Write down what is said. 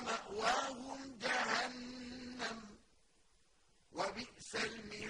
مأواهم جهنم. وبئس المثوى